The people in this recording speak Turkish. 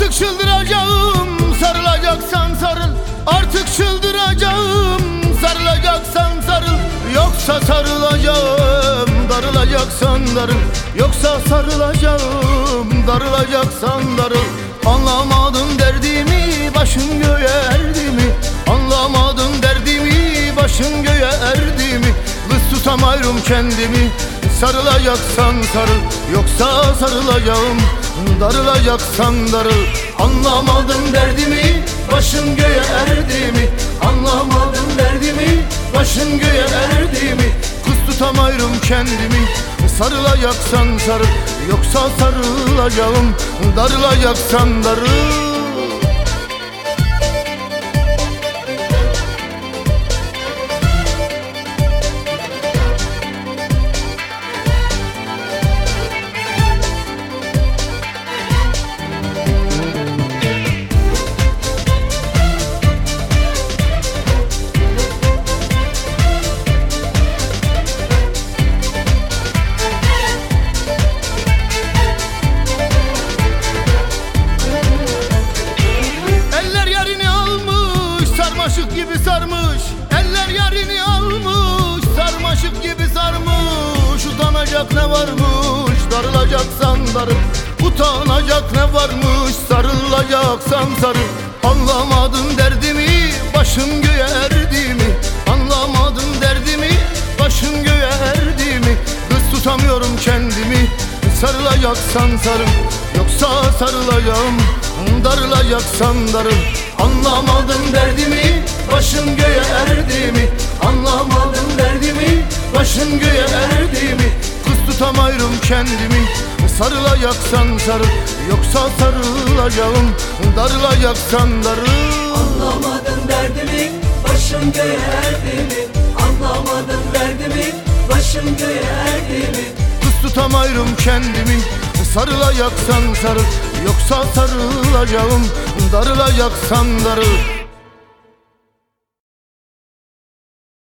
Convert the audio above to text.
Artık çıldıracağım sarılacaksan sarıl. Artık çıldıracağım sarılacaksan sarıl. Yoksa sarılacağım darılacaksan darıl. Yoksa sarılacağım darılacaksan darıl. Anlamadım derdimi başım göğe erdi mi? Anlamadım derdimi başım göğe erdi mi? Vız tutamıyorum kendimi Sarılacaksan sarıl. Yoksa sarılacağım Darılacaksan darıl Anlamadın derdimi Başın göğe erdi mi? Anlamadın derdimi Başın göğe erdi mi? Kız tutamayırım kendimi. Sarılacaksan sarıl Yoksa sarılacağım. Darılacaksan darıl gibi sarmış Eller yarini almış sarmaşık gibi sarmış. Utanacak ne varmış darılacaksan darıl. Utanacak ne varmış sarılacaksan sarıl. Anlamadın derdimi başın göğe erdi mi? Anlamadın derdimi başın göğe erdi mi? Kız tutamıyorum kendimi Sarılacaksan sarıl. Yoksa sarılacağım Darılacaksan darıl Anlamadın derdimi Başın göğe erdi mi? Anlamadın derdimi Başın göğe erdi mi? Kız tutamayırım kendimi Sarılacaksan sarıl Yoksa sarılacağım Darılacaksan darıl Anlamadın derdimi başım göğe erdi mi? Anlamadın derdimi başım göğe erdi mi? Kız tutamayırım kendimi Sarılacaksan sarıl Yoksa sarılacağım Darılacaksan darıl